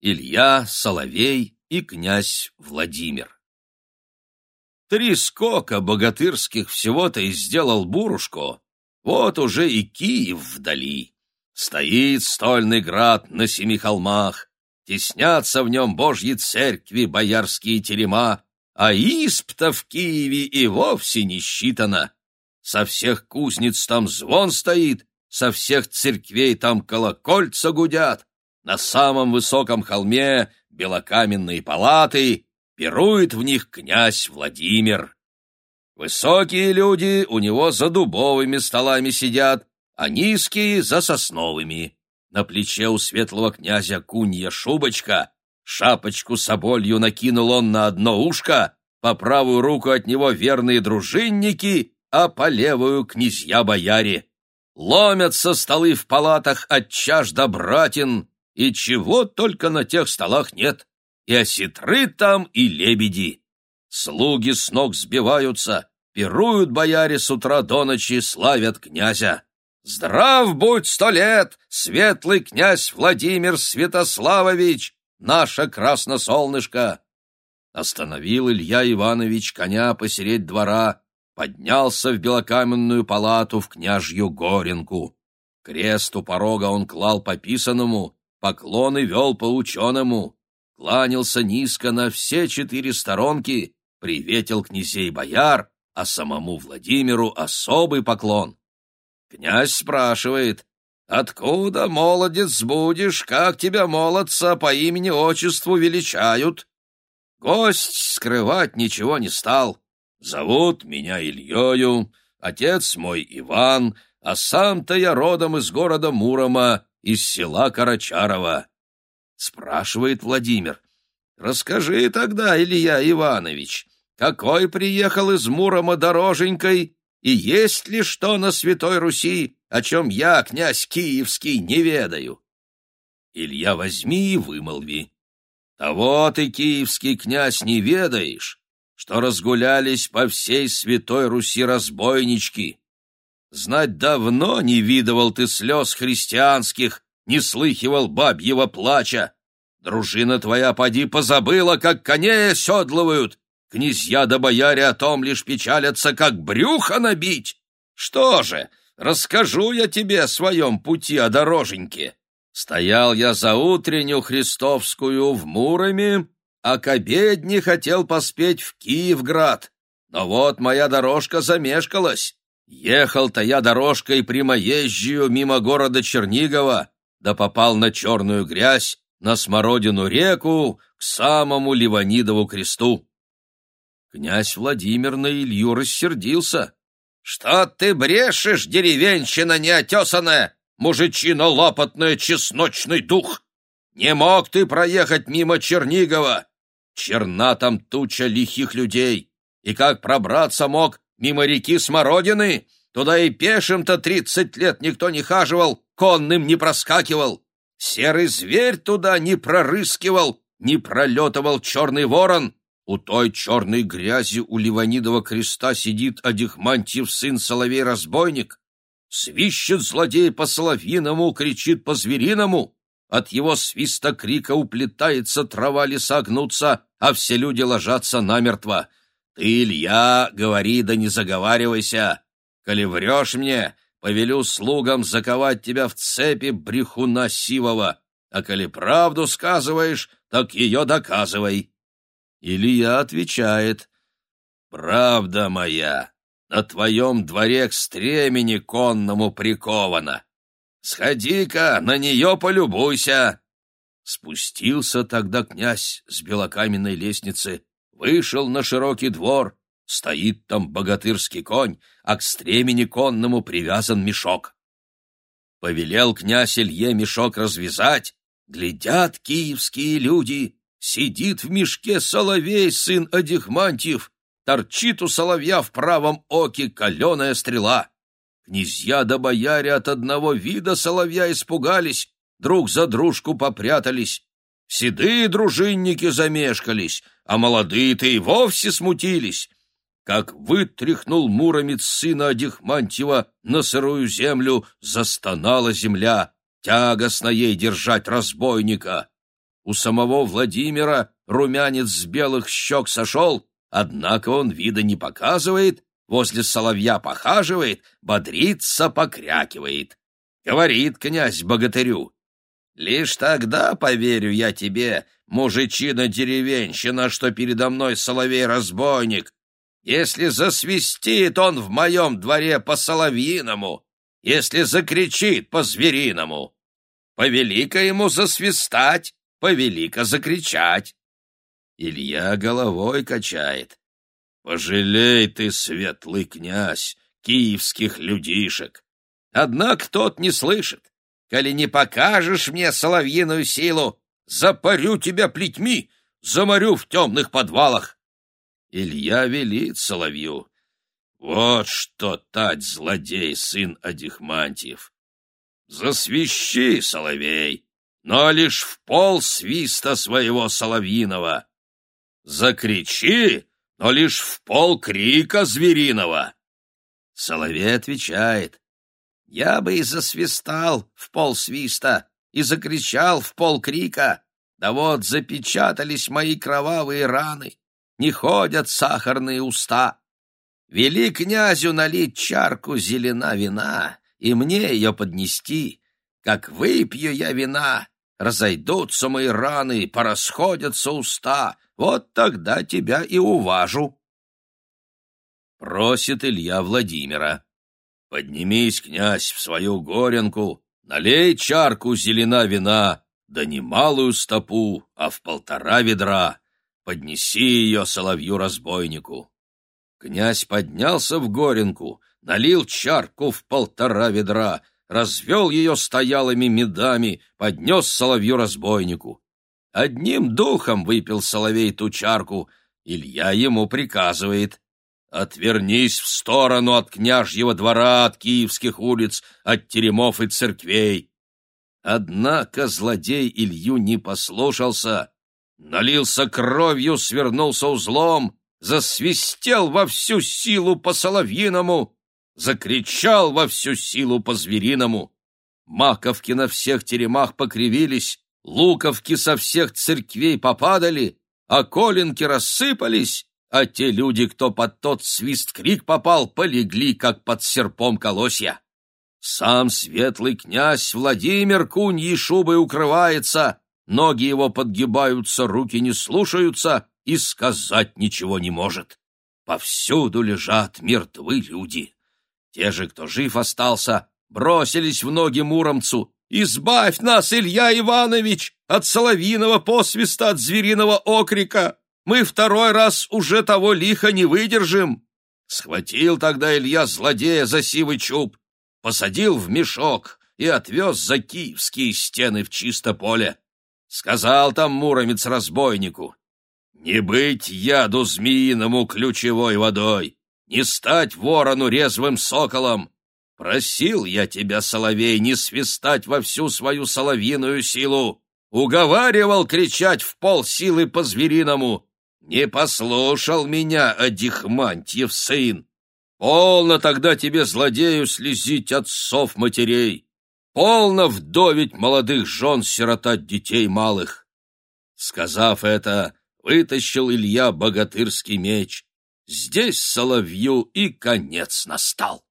Илья, Соловей и князь Владимир. Три скока богатырских всего-то и сделал Бурушко, вот уже и Киев вдали. Стоит стольный град на семи холмах, теснятся в нем божьи церкви, боярские терема, а исп-то в Киеве и вовсе не считано. Со всех кузниц там звон стоит, со всех церквей там колокольца гудят, на самом высоком холме белокаменные палаты, пирует в них князь Владимир. Высокие люди у него за дубовыми столами сидят, а низкие — за сосновыми. На плече у светлого князя кунья шубочка, шапочку с оболью накинул он на одно ушко, по правую руку от него верные дружинники, а по левую — князья-бояре. Ломятся столы в палатах от чаш до братин, и чего только на тех столах нет, и осетры там, и лебеди. Слуги с ног сбиваются, пируют бояре с утра до ночи, славят князя. Здрав будь сто лет, светлый князь Владимир Святославович, наше красносолнышко! Остановил Илья Иванович коня посередь двора, поднялся в белокаменную палату в княжью Горенку. Крест у порога он клал по писаному, поклоны вел по ученому, кланялся низко на все четыре сторонки, приветил князей бояр, а самому Владимиру особый поклон. Князь спрашивает, «Откуда, молодец, будешь? Как тебя, молодца, по имени-отчеству величают?» Гость скрывать ничего не стал. «Зовут меня Ильёю, отец мой Иван, а сам-то я родом из города Мурома, из села Карачарова». Спрашивает Владимир, «Расскажи тогда, Илья Иванович, какой приехал из Мурома дороженькой и есть ли что на Святой Руси, о чем я, князь Киевский, не ведаю? Илья, возьми и вымолви. Того ты, киевский князь, не ведаешь, что разгулялись по всей Святой Руси разбойнички. Знать давно не видывал ты слез христианских, не слыхивал бабьего плача. Дружина твоя, поди, позабыла, как коней оседлывают, Князья да бояре о том лишь печалятся, как брюхо набить. Что же, расскажу я тебе о своем пути о дороженьке. Стоял я за утренню Христовскую в Муроме, а к обедне хотел поспеть в Киевград. Но вот моя дорожка замешкалась. Ехал-то я дорожкой прямоезжию мимо города Чернигова, да попал на черную грязь, на Смородину реку, к самому Ливанидову кресту. Князь Владимир на Илью рассердился. «Что ты брешешь, деревенщина неотесанная, мужичина лопотная, чесночный дух? Не мог ты проехать мимо Чернигова? Черна там туча лихих людей. И как пробраться мог мимо реки Смородины? Туда и пешим-то тридцать лет никто не хаживал, конным не проскакивал. Серый зверь туда не прорыскивал, не пролетывал черный ворон, у той черной грязи у Ливанидова креста сидит Адихмантьев сын Соловей-разбойник. Свищет злодей по-соловьиному, кричит по-звериному. От его свиста крика уплетается трава леса гнутся, а все люди ложатся намертво. Ты, Илья, говори да не заговаривайся. Коли врешь мне, повелю слугам заковать тебя в цепи брехуна сивого, а коли правду сказываешь, так ее доказывай. Илья отвечает, «Правда моя, на твоем дворе к стремени конному прикована. Сходи-ка, на нее полюбуйся!» Спустился тогда князь с белокаменной лестницы, вышел на широкий двор, стоит там богатырский конь, а к стремени конному привязан мешок. Повелел князь Илье мешок развязать, глядят киевские люди, Сидит в мешке соловей, сын Адихмантьев, торчит у соловья в правом оке каленая стрела. Князья да бояре от одного вида соловья испугались, друг за дружку попрятались. Седые дружинники замешкались, а молодые-то и вовсе смутились. Как вытряхнул Муромец сына Адихмантьева на сырую землю, застонала земля, тягостно ей держать разбойника. У самого Владимира румянец с белых щек сошел, однако он вида не показывает, возле соловья похаживает, бодрится, покрякивает. Говорит князь богатырю, «Лишь тогда поверю я тебе, мужичина-деревенщина, что передо мной соловей-разбойник, если засвистит он в моем дворе по-соловьиному, если закричит по-звериному. Повелика ему засвистать, повелика закричать. Илья головой качает. Пожалей ты, светлый князь, киевских людишек. Однако тот не слышит. Коли не покажешь мне соловьиную силу, запарю тебя плетьми, заморю в темных подвалах. Илья велит соловью. Вот что тать злодей, сын Адихмантьев. Засвищи, соловей, но лишь в пол свиста своего соловьиного. Закричи, но лишь в пол крика звериного. Соловей отвечает. Я бы и засвистал в пол свиста, и закричал в пол крика. Да вот запечатались мои кровавые раны, не ходят сахарные уста. Вели князю налить чарку зелена вина, и мне ее поднести. Как выпью я вина, разойдутся мои раны, порасходятся уста, вот тогда тебя и уважу. Просит Илья Владимира. Поднимись, князь, в свою горенку, налей чарку зелена вина, да не малую стопу, а в полтора ведра. Поднеси ее соловью-разбойнику. Князь поднялся в горенку, налил чарку в полтора ведра, развел ее стоялыми медами, поднес соловью-разбойнику. Одним духом выпил соловей ту чарку, Илья ему приказывает. Отвернись в сторону от княжьего двора, от киевских улиц, от теремов и церквей. Однако злодей Илью не послушался, налился кровью, свернулся узлом, засвистел во всю силу по-соловьиному, закричал во всю силу по-звериному. Маковки на всех теремах покривились, луковки со всех церквей попадали, а коленки рассыпались, а те люди, кто под тот свист-крик попал, полегли, как под серпом колосья. Сам светлый князь Владимир куньей шубой укрывается, ноги его подгибаются, руки не слушаются, и сказать ничего не может. Повсюду лежат мертвы люди. Те же, кто жив остался, бросились в ноги Муромцу. «Избавь нас, Илья Иванович, от соловиного посвиста, от звериного окрика! Мы второй раз уже того лихо не выдержим!» Схватил тогда Илья злодея за сивый чуб, посадил в мешок и отвез за киевские стены в чисто поле. Сказал там муромец разбойнику, «Не быть яду змеиному ключевой водой, не стать ворону резвым соколом. Просил я тебя, соловей, не свистать во всю свою соловиную силу, уговаривал кричать в пол силы по-звериному, не послушал меня, Адихмантьев сын. Полно тогда тебе, злодею, слезить отцов матерей. Полно вдовить молодых жен, сиротать детей малых. Сказав это, вытащил Илья богатырский меч. Здесь соловью и конец настал.